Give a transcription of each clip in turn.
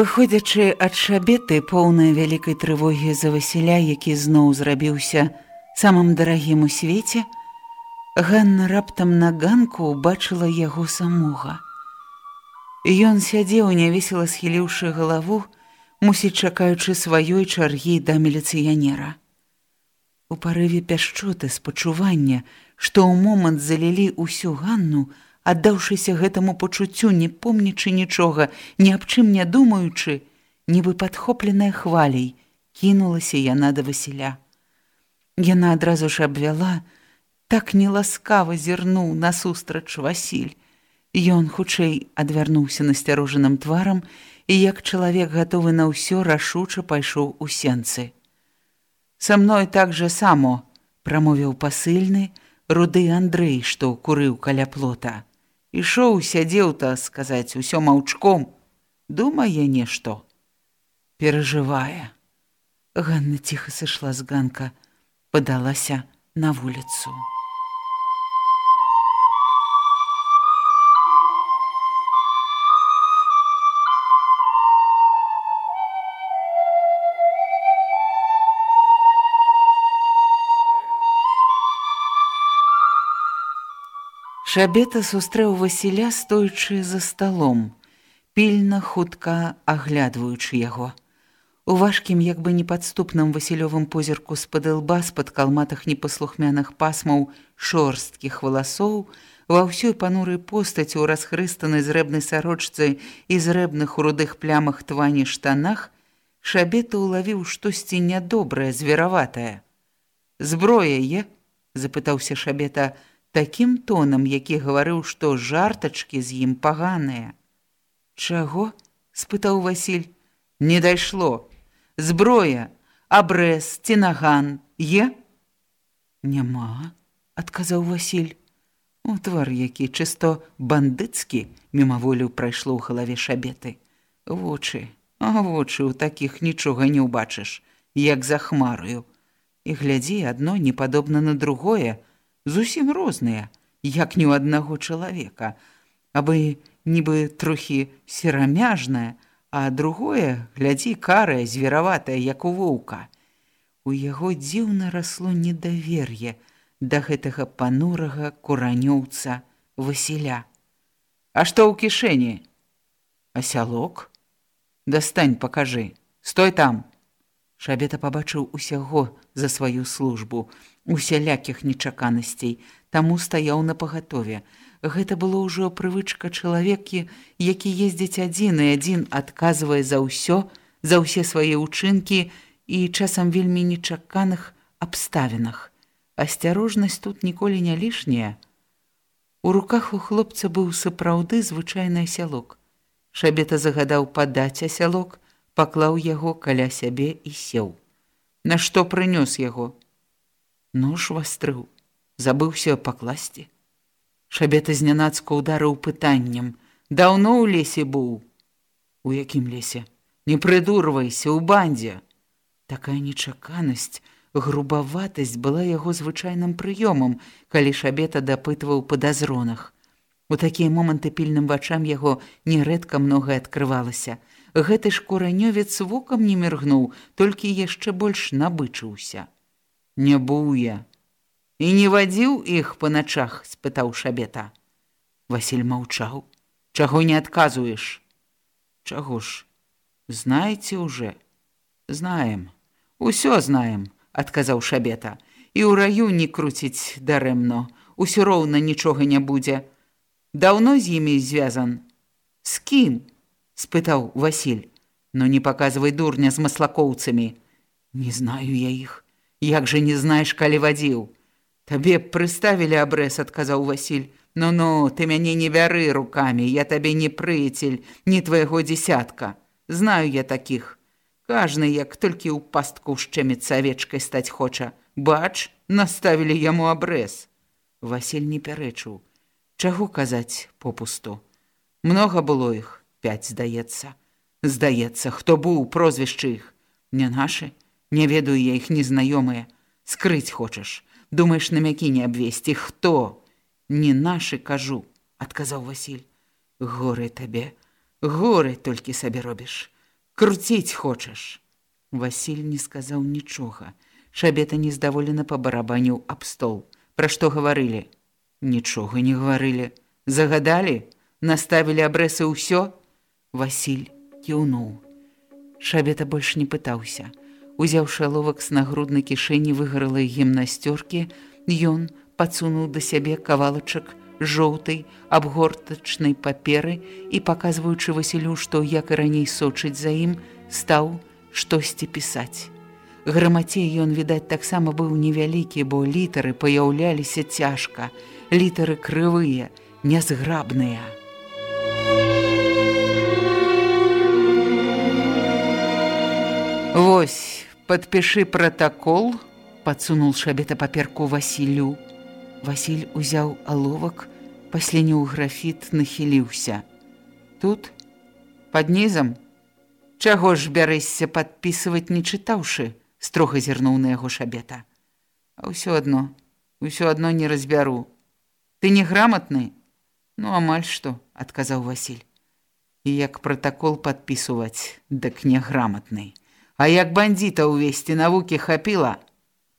Выходзячы ад шабеты поўнай вялікай трывогі за Васіля, які зноў зрабіўся самым дарагім у свеце, Ганна раптам на ганку убачыла яго самога. Ён сядзеў, нявесела схіліўшы галаву, мусіць чакаючы сваёй чаргі да міліцыянера. У парыве пяшчоты спачування, што ў момант залілі ўсю ганну, аддаўшыся гэтаму пачуццю, не помнічы нічога, ні аб чым не думаючы, нібы падхопленая хваляй, кінулася яна да Васіля. Яна адразу ж абвяла, так неласкава зірнуў насустрач Васіль. Ён хутчэй адвярнуўся насцярожаным тварам і як чалавек гатовы на ўсё рашуча пайшоў у сенцы. Са мной так жа само, прамовіў пасыльны, руды Андрэй, што курыў каля плота ішоў сядзеў та сказаць усё маўчком. Думае нешто перажывае. Ганна ціха сышла з ганка падалася на вуліцу Шабета сустрэў Васіля, стоючы за сталом, пільна хутка аглядваючы яго. У важкім як бы непадступным васілёвым позірку з-пад лба з-пад калматых непаслухмяных пасмаў шорсткіх валасоў, ва ўсёй панурай постаці ў расхрыстанай зрэбнай сарочцы і зрэбных у рудых плямах твані штанах, Шабета ўлавіў штосьці нядобрае, звераватае. «Зброя е?» – запытаўся Шабета – такім тонам, які гаварыў, што жартачкі з ім паганыя. Чаго? спытаў Васіль. Не дайшло. Зброя, абрэз, цінаган, е? Няма, адказаў Васіль. У твар які чысто бандыцкі мімаволю прайшло ў галаве шабеты. Вочы, а вочы ў такіх нічога не ўбачыш, як за хмараю. І глядзі адно не падобна на другое, зусім розныя, як ні ў аднаго чалавека, абы нібы трохі серамяжнае, а другое глядзі карае звераватае, як у воўка. У яго дзіўна расло недавер'е да гэтага панурага куранёўца Васіля. А што ў кішэні? Асялок? Дастань, пакажы, стой там. Шабета пабачыў усяго за сваю службу, усялякіх нечаканасцей, таму стаяў на пагатове. Гэта было ўжо прывычка чалавекі, які ездзіць адзін і адзін адказвае за ўсё, за ўсе свае ўчынкі і часам вельмі нечаканых абставінах. Асцярожнасць тут ніколі не лішняя. У руках у хлопца быў сапраўды звычайны асялок. Шабета загадаў падаць асялок, паклаў яго каля сябе і сеў. Нашто прынёс яго? Нож вастрыў, забыўся пакласці. Шабета знянацка ударыў пытаннем: даўно ў лесе быў. У якім лесе? Не прыдурвайся ў бандзе. Такая нечаканасць, грубаватасць была яго звычайным прыёмам, калі шабета дапытваў падазронах. У такія моманты пільным вачам яго нерэдка многае адкрывалася гэты ж куранёвец вокам не міргнуў, толькі яшчэ больш набычыўся. Не быў я. І не вадзіў іх па начах, спытаў шабета. Васіль маўчаў. Чаго не адказуеш? Чаго ж? Знаеце уже? Знаем. Усё знаем, адказаў шабета. І ў раю не круціць дарэмно. Усё роўна нічога не будзе. Даўно з імі звязан. З кім? спытаў Васіль. Но не паказвай дурня з маслакоўцамі. Не знаю я іх. Як жа не знаеш, калі вадзіў. Табе прыставілі абрэз, адказаў Васіль. Ну-ну, ты мяне не вяры рукамі, я табе не прыяцель, не твайго дзесятка. Знаю я такіх. Кажны, як толькі ў пастку шчэміцца авечкай стаць хоча. Бач, наставілі яму абрэз. Васіль не пярэчыў. Чаго казаць попусту? Многа было іх, пяць здаецца. Здаецца, хто быў прозвішчы іх. Не нашы, не ведаю я іх незнаёмыя. Скрыць хочаш. Думаеш, намякі не абвесці, хто? Не нашы кажу, адказаў Васіль. Горы табе, горы толькі сабе робіш. Круціць хочаш. Васіль не сказаў нічога. Шабета нездаволена пабарабаніў аб стол. Пра што гаварылі? Нічога не гаварылі. Загадалі, наставілі абрэсы ўсё. Васіль кіўнуў. Шабета больш не пытаўся. Узяўшы ловак з нагруднай кішэні выгаралай гімнасцёркі, ён, падсунуў да сябе кавалачак жоўтай абгортачнай паперы і паказваючы Васілю, што як і раней сочыць за ім, стаў штосьці пісаць. Грамацей ён, відаць, таксама быў невялікі, бо літары паяўляліся цяжка, літары крывыя, нязграбныя. Вось, падпішы пратакол, падсунул шабета паперку Васілю. Васіль узяў аловак, пасленіў графіт, нахіліўся. Тут, пад нізам, чаго ж бярэшся падпісваць, не чытаўшы, строга зірнуў на яго шабета. А ўсё адно, ўсё адно не разбяру. Ты не граматны? Ну, амаль што, адказаў Васіль. І як пратакол падпісваць, дык неграмотны. А як бандзіта ўвесці навукі хапіла,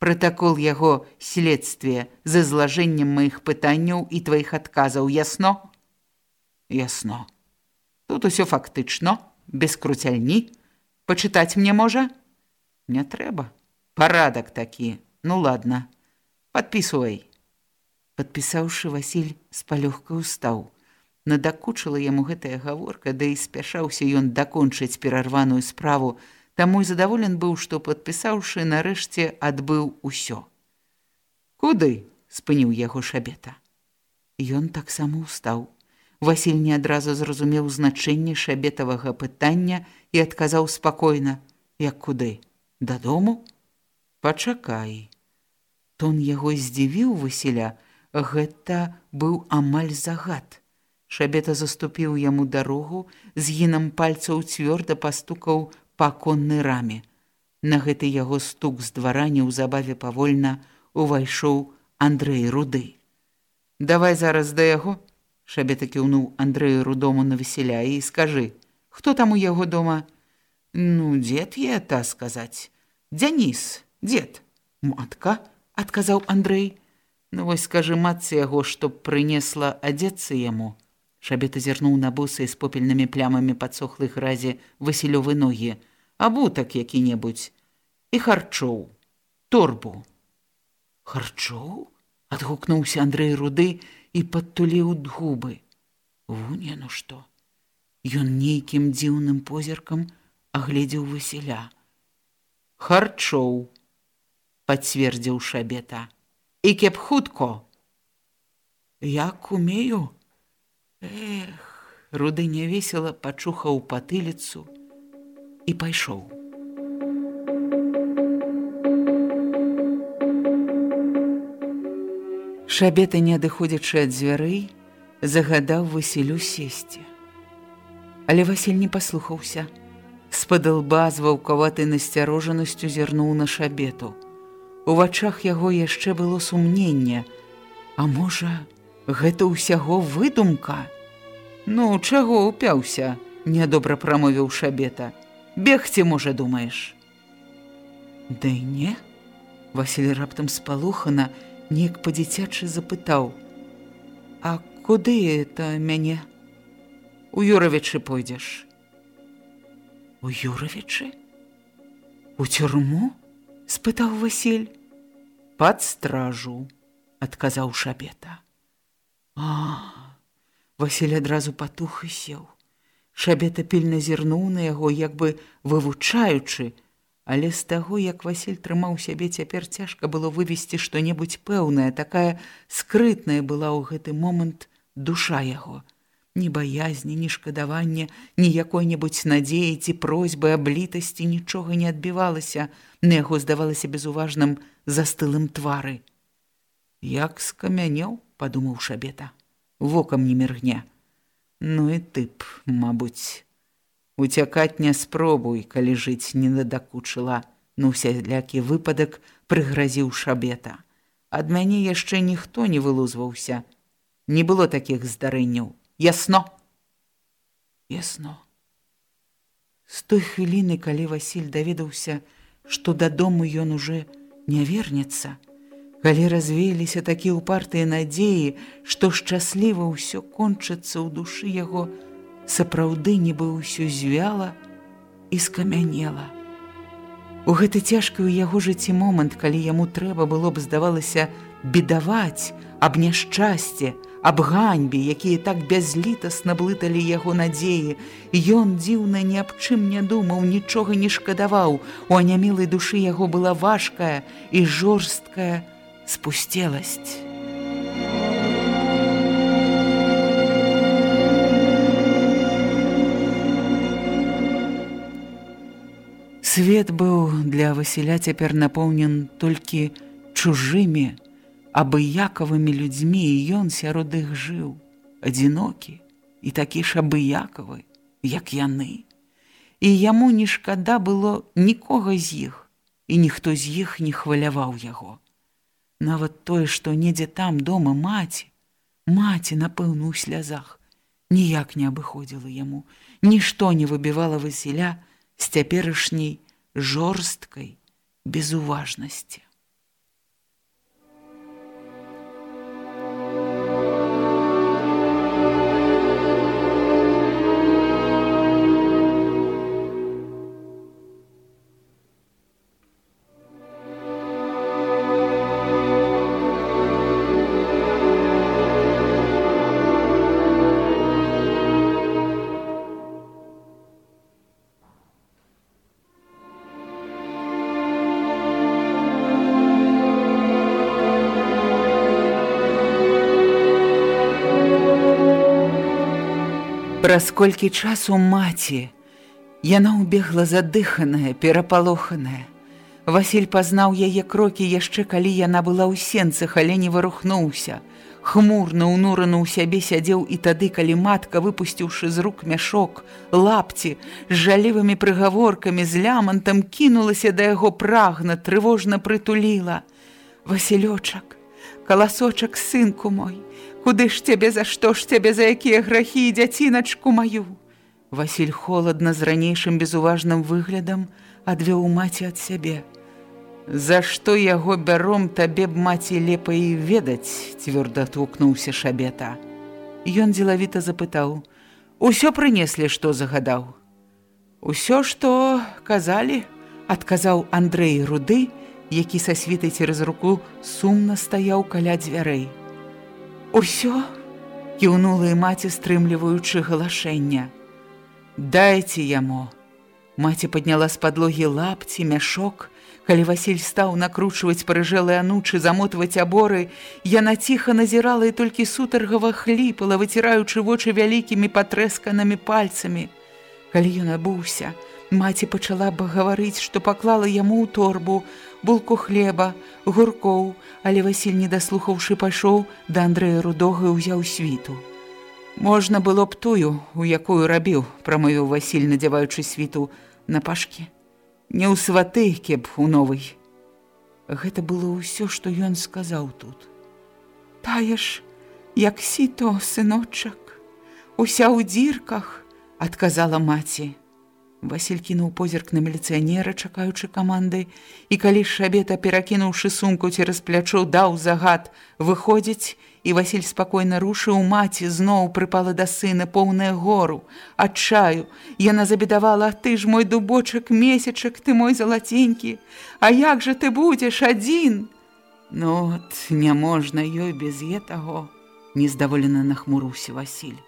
Пратакол яго следствия з изложением моих пытанняў і твоих адказаў ясно? Ясно. Тут усё фактычна, без круцяльні. Пачытаць мне можа? Не трэба. Парадак такі. Ну ладно. Падпісвай. Падпісаўшы Васіль з палёгка устаў. Надакучыла яму гэтая гаворка, да і спяшаўся ён дакончыць перарваную справу, Таму і задаволен быў, што падпісаўшы нарэшце адбыў усё. Куды спыніў яго шабета. Ён таксама устаў. Васіль не адразу зразумеў значэнне шабетавага пытання і адказаў спакойна: « Як куды? Дадому? Пачакай. Тон яго здзівіў Васіля, гэта быў амаль загад. Шабета заступіў яму дарогу, згінам пальцаў цвёрда пастукаў па коннай раме. На гэты яго стук з двара неўзабаве павольна увайшоў Андрэй руды. Давай зараз да яго, шабета кіўнуў Андрэю рудому на весяля і скажы, хто там у яго дома? Ну, дзед я та сказаць. Дзяніс, дзед, матка, адказаў Андрэй. Ну вось скажы матцы яго, што прынесла адзецца яму. Шабета зірнуў на бусы з попельнымі плямамі падсохлай гразі Васілёвы ногі абутак які-небудзь і харчоў торбу. Харчоў адгукнуўся Андрэй руды і падтуліў губы. Вуне ну што! Ён нейкім дзіўным позіркам агледзеў васіля. Харчоў пацвердзіў шабета. І кеп хутко! Як умею? Эх руды нявесела пачухаў патыліцу і пайшоў. Шабета, не адыходзячы ад дзвярэй, загадаў Васілю сесці. Але Васіль не паслухаўся. З-пад лба з ваўкаватай насцярожанасцю зірнуў на шабету. У вачах яго яшчэ было сумненне. А можа, гэта ўсяго выдумка? Ну, чаго ўпяўся, нядобра прамовіў шабета бегці можа думаеш ды не Васіль раптам спалохана, неяк па-дзіцячы запытаў: « А куды это мяне? У Юравічы пойдзеш. У Юравічы? У цюрму? спытаў Васіль. Пад стражу, адказаў шабета. А! Васіль адразу патух і сеў. Шабета пільна зірнуў на яго, як бы вывучаючы, Але з таго, як Васіль трымаў сябе цяпер цяжка было вывесці што-небудзь пэўнае, такая скрытная была ў гэты момант душа яго. Ні баязні, ні шкадавання, ні якой-небудзь надзеі ці просьбы аблітасці нічога не адбівалася, на яго здавалася безуважным застылым твары. Як скамянеў, падумаў шабета, вокам не міргне. Ну і тып, мабуць, Уцякаць не спробуй, калі жыць не надакучыла, ну сялякі выпадак прыгразіў шабета. Ад мяне яшчэ ніхто не вылузваўся. Не было такіх здарэнняў. Ясно. Ясно. З той хвіліны, калі Васіль даведаўся, што дадому ён уже не вернецца, калі развеяліся такія ўпартыя надзеі, што шчасліва ўсё кончыцца ў душы яго, сапраўды нібы ўсё звяла і скамянела. У гэты цяжкі ў яго жыцці момант, калі яму трэба было б здавалася бедаваць аб няшчасце, аб ганьбе, якія так бязлітасна блыталі яго надзеі, Ён дзіўна ні аб чым не думаў, нічога не шкадаваў. У анямілай душы яго была важкая і жорсткая спусцеласць. Свет быў для Васіля цяпер напоўнен толькі чужымі, абыякавымі людзьмі, і ён сярод іх жыў, адзінокі і такі ж абыякавы, як яны. І яму не шкада было нікога з іх, і ніхто з іх не хваляваў яго. Нават тое, што недзе там дома маці, маці, напэўна, у слязах, ніяк не абыходзіла яму, нішто не выбівала Васіля, з цяперашняй жорсткай безуважнасці. Праз колькі часу маці. Яна ўбегла задыханая, перапалоханая. Васіль пазнаў яе крокі яшчэ калі яна была ў сенцах, але не вырухнуўся. Хмурна ўнураны ў сябе сядзеў і тады, калі матка, выпусціўшы з рук мяшок, лапці, з жалівымі прыгаворкамі з лямантам кінулася да яго прагна, трывожна прытуліла. Васілёчак, каласочак сынку мой, Куды ж цябе за што ж цябе за якія грахі дзяціначку маю? Васіль холодна з ранейшым безуважным выглядам адвёў маці ад сябе. За што яго бяром табе б маці лепай ведаць, цвёрда тукнуўся шабета. Ён дзелавіта запытаў: « Усё прынеслі, што загадаў. Усё, што казалі, адказаў Андрэй руды, які са світай цераз руку сумна стаяў каля дзвярэй. Усё кіўнула і маці, стрымліваючы галашэння. Дайце яму. Маці падняла з падлогі лапці, мяшок. Калі Васіль стаў накручваць парыжэлыя анучы, замотваць аборы, яна ціха назірала і толькі сутаргава хліпала, выціраючы вочы вялікімі патрэсканымі пальцамі. Калі ён абуўся, Маці пачала б гаварыць, што паклала яму ў торбу, булку хлеба, гуркоў, але Васіль, не даслухаўшы, пайшоў да Андрэя Рудога і ўзяў світу. Можна было б тую, у якую рабіў, прамовіў Васіль, надзяваючы світу на пашкі. Не ў сваты, кеп у новый. Гэта было ўсё, што ён сказаў тут. Тая ж, як сіто, сыночак, уся ў дзірках, адказала маці. Васіль кінуў позірк на міліцыянера, чакаючы каманды, і калі шабета, перакінуўшы сумку цераз плячо, даў загад выходзіць, і Васіль спакойна рушыў маці, зноў прыпала да сына поўная гору, адчаю. Яна забедавала: « Ты ж мой дубочак, месячак, ты мой залаценькі, А як жа ты будзеш адзін? Ну от не можна ёй без е таго, нездаволена нахмуруўся Васіль.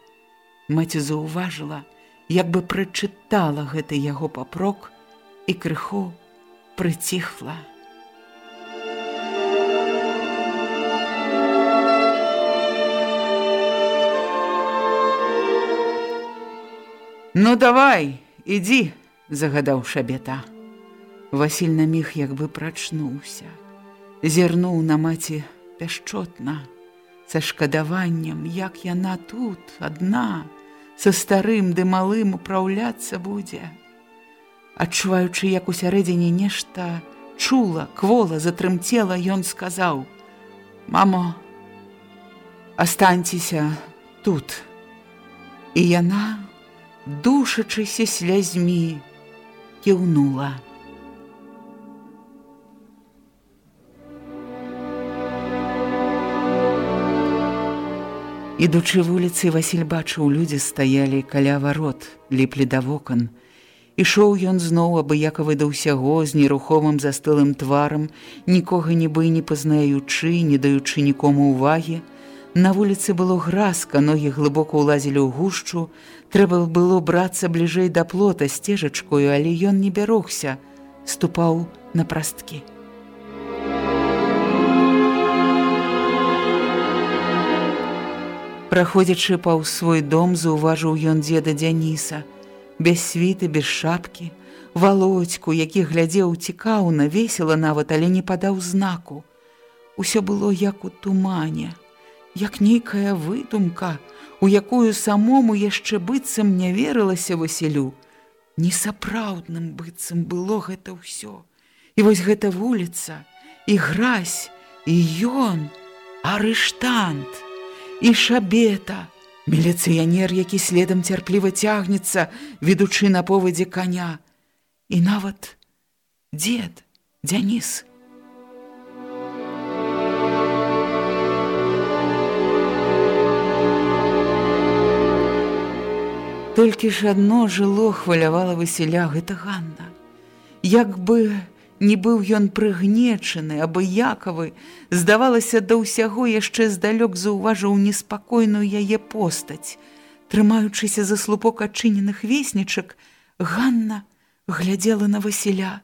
Маці заўважыла, як бы прачытала гэты яго папрок і крыху прыціхла. Ну давай, ідзі, загадаў шабета. Васіль на міг як бы прачнуўся, зірнуў на маці пяшчотна, са шкадаваннем, як яна тут адна, са старым ды малым упраўляцца будзе. Адчуваючы, як у сярэдзіне нешта чула, квола затрымцела, ён сказаў: « Мамо, астаньцеся тут. І яна, душачыся слязьмі, кіўнула. Ідучы вуліцы, Васіль бачыў, людзі стаялі каля варот, ліплі да вокон. Ішоў ён зноў абыякавы да ўсяго з нерухомым застылым тварам, нікога нібы не пазнаючы, не даючы нікому ўвагі. На вуліцы было гразка, ногі глыбока ўлазілі ў гушчу, трэба было брацца бліжэй да плота сцежачкою, але ён не бярогся, ступаў на прасткі. Праходзячы паўз свой дом, заўважыў ён дзеда Дзяніса, без світы, без шапкі, володьку, які глядзеў цікаўна, весела нават, але не падаў знаку. Усё было як у тумане, як нейкая выдумка, у якую самому яшчэ быццам не верылася Васілю. Несапраўдным быццам было гэта ўсё. І вось гэта вуліца, і гразь, і ён, арыштант і шабета. Міліцыянер, які следам цярпліва цягнецца, ведучы на повадзе коня. І нават дзед, Дзяніс. Толькі ж адно жыло хвалявала Васіля гэта Ганна. Як бы не быў ён прыгнечаны, абыякавы, здавалася, да ўсяго яшчэ здалёк заўважыў неспакойную яе постаць. Трымаючыся за слупок адчыненых веснічак, Ганна глядзела на Васіля.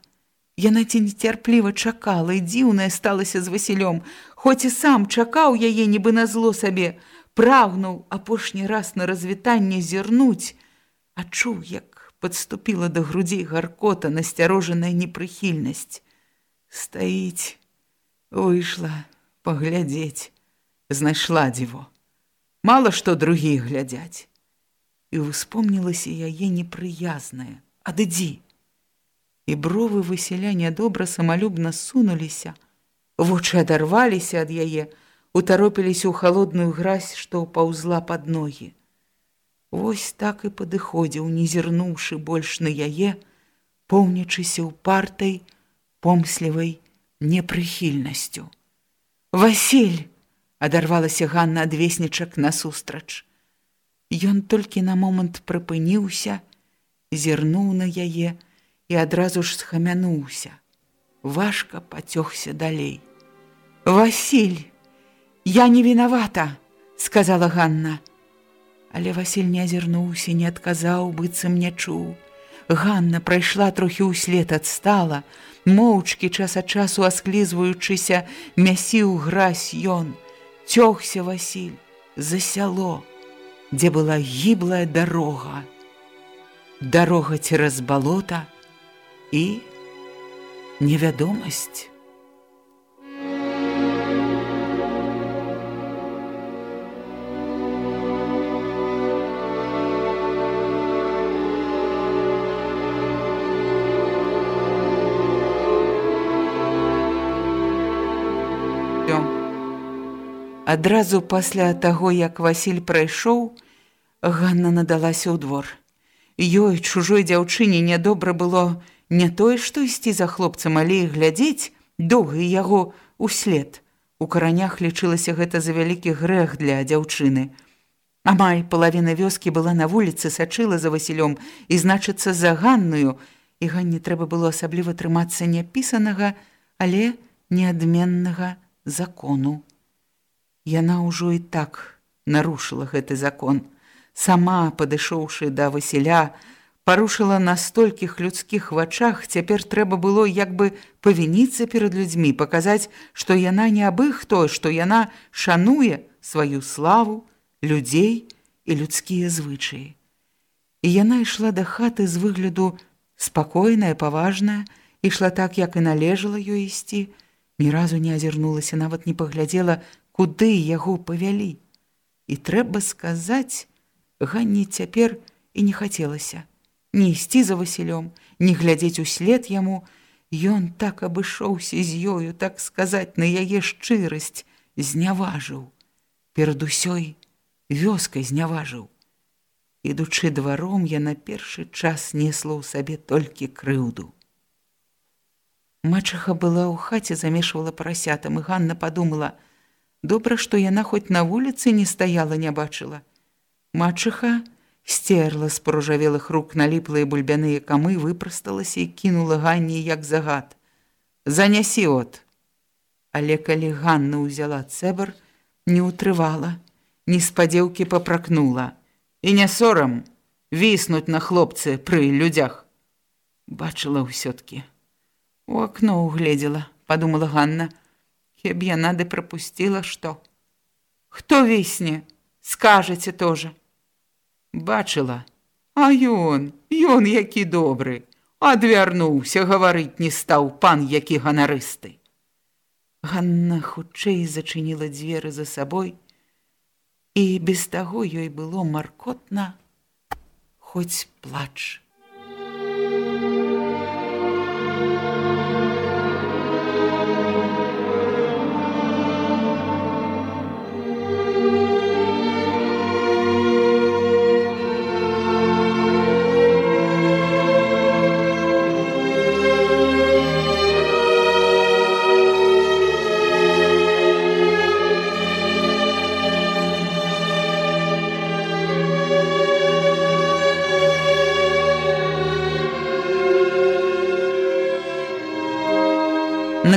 Яна ці нецярпліва чакала і дзіўнае сталася з Васілём, хоць і сам чакаў яе нібы на зло сабе, прагнуў апошні раз на развітанне зірнуць, адчуў, як подступила до грудей гаркота насцярожаная непрыхільнасць. Стаіць, выйшла паглядзець, знайшла дзіво. Мала што другія глядзяць. І успомнілася яе непрыязнае, адыдзі. І бровы высяля нядобра самалюбна сунуліся, вочы адарваліся ад яе, утаропіліся ў халодную гразь, што паўзла пад ногі. Вось так і падыходзіў, не зірнуўшы больш на яе, поўнічыся ў партай помслівай непрыхільнасцю. Васіль адарвалася Ганна ад веснічак насустрач. Ён толькі на момант прыпыніўся, зірнуў на яе і адразу ж схамянуўся. Важка пацёгся далей. Васіль, я не вінавата, сказала Ганна. Але Васіль не азірнуўся, не адказаў, быццам не чуў. Ганна прайшла трохі ўслед адстала, моўчкі час ад часу асклізваючыся, мясіў гразь ён. Цёгся Васіль за сяло, дзе была гіблая дарога. Дарога цераз балота і невядомасць. Адразу пасля таго, як Васіль прайшоў, Ганна надалася ў двор. Ёй, чужой дзяўчыне нядобра было не тое, што ісці за хлопцам, але і глядзець доўга яго услед. У каранях лічылася гэта за вялікі грэх для дзяўчыны. Амаль палавіна вёскі была на вуліцы, сачыла за Васілём і, значыцца, за Ганную, і Ганне трэба было асабліва трымацца няпісанага, але неадменнага закону. Яна ўжо і так нарушыла гэты закон. Сама, падышоўшы да Васіля, парушыла на столькіх людскіх вачах, цяпер трэба было як бы павініцца перад людзьмі, паказаць, што яна не абых той, што яна шануе сваю славу, людзей і людскія звычаі. І яна ішла да хаты з выгляду спакойная, паважная, ішла так, як і належала ёй ісці, ні разу не азірнулася, нават не паглядзела, куды яго павялі. І трэба сказаць, Ганні цяпер і не хацелася не ісці за Васілём, не глядзець услед яму, Ён так абышоўся з ёю, так сказаць на яе шчырасць, зняважыў. Перад усёй вёскай зняважыў. Ідучы дваром, я на першы час несла ў сабе толькі крыўду. Мачаха была ў хаце, замешвала парасятам, і Ганна падумала: добра, што яна хоць на вуліцы не стаяла, не бачыла. Мачаха, стерла з поружавелых рук наліплыя бульбяныя камы, выпрасталася і кінула Ганні як загад. Занясі от. Але калі Ганна ўзяла цэбар, не ўтрывала, ні спадзеўкі папракнула. І не сорам віснуць на хлопцы пры людзях. Бачыла ўсё-ткі. У акно угледзела, падумала Ганна, Хеб яна ды прапусціла што. Хто вісне, скажаце тоже. Бачыла. А ён ён які добры. Адвярнуўся гаварыць не стаў пан які ганарысты. Ганна хутчэй зачыніла дзверы за сабой і без таго ёй было маркотна хоць плач.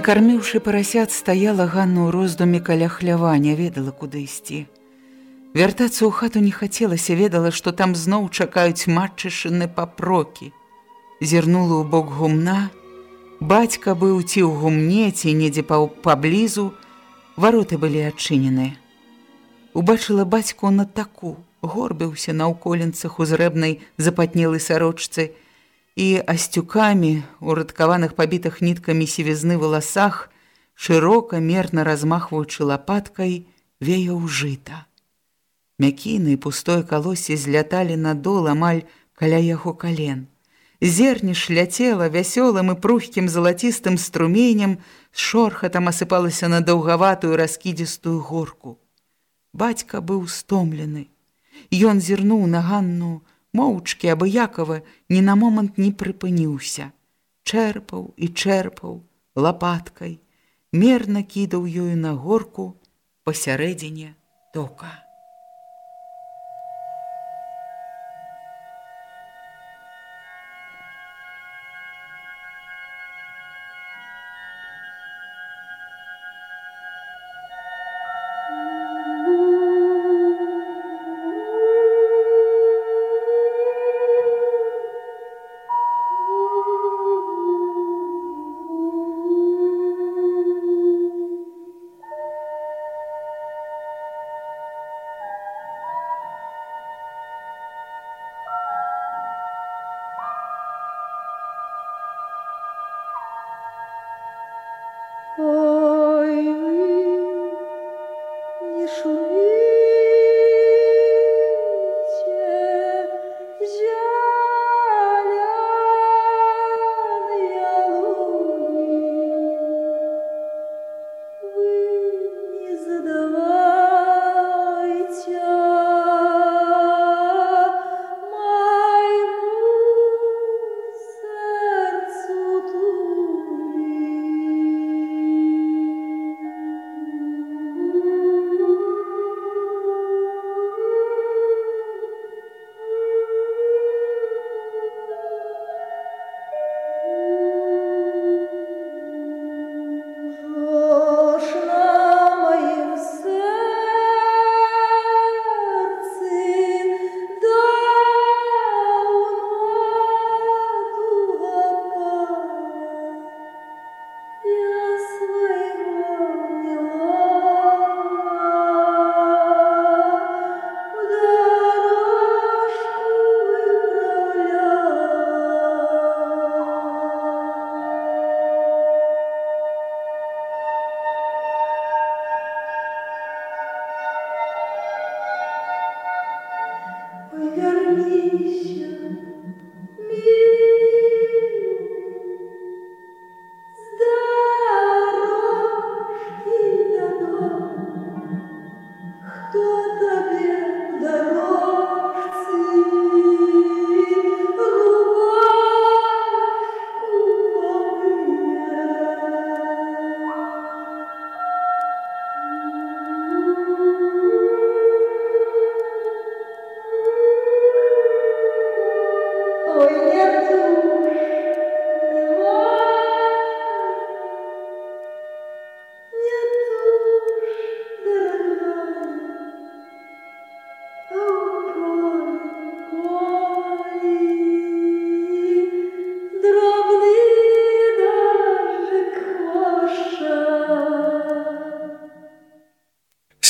Накарміўшы парасят, стаяла Ганна ў роздуме каля хлява, не ведала, куды ісці. Вяртацца ў хату не хацелася, ведала, што там зноў чакаюць матчышыны папрокі. Зірнула ў бок гумна, бацька быў ці ў гумне, ці недзе паблізу, вароты былі адчыненыя. Убачыла бацьку на таку, горбіўся на ўколенцах у зрэбнай запатнелай сарочцы, і асцюкамі, урадкаваных пабітых ніткамі сівізны валасах, шырока мерна размахваючы лапаткай, веяў жыта. Мякіны пустой калосе зляталі надол амаль каля яго кален. Зерніш ляцела вясёлым і прухкім залацістым струменем, з шорхатам асыпалася на даўгаватую раскідзістую горку. Бацька быў стомлены. Ён зірнуў на ганну, моўчкі абыякова ні на момант не прыпыніўся, чэрпаў і чэрпаў лапаткай, мерна кідаў ёю на горку пасярэдзіне тока.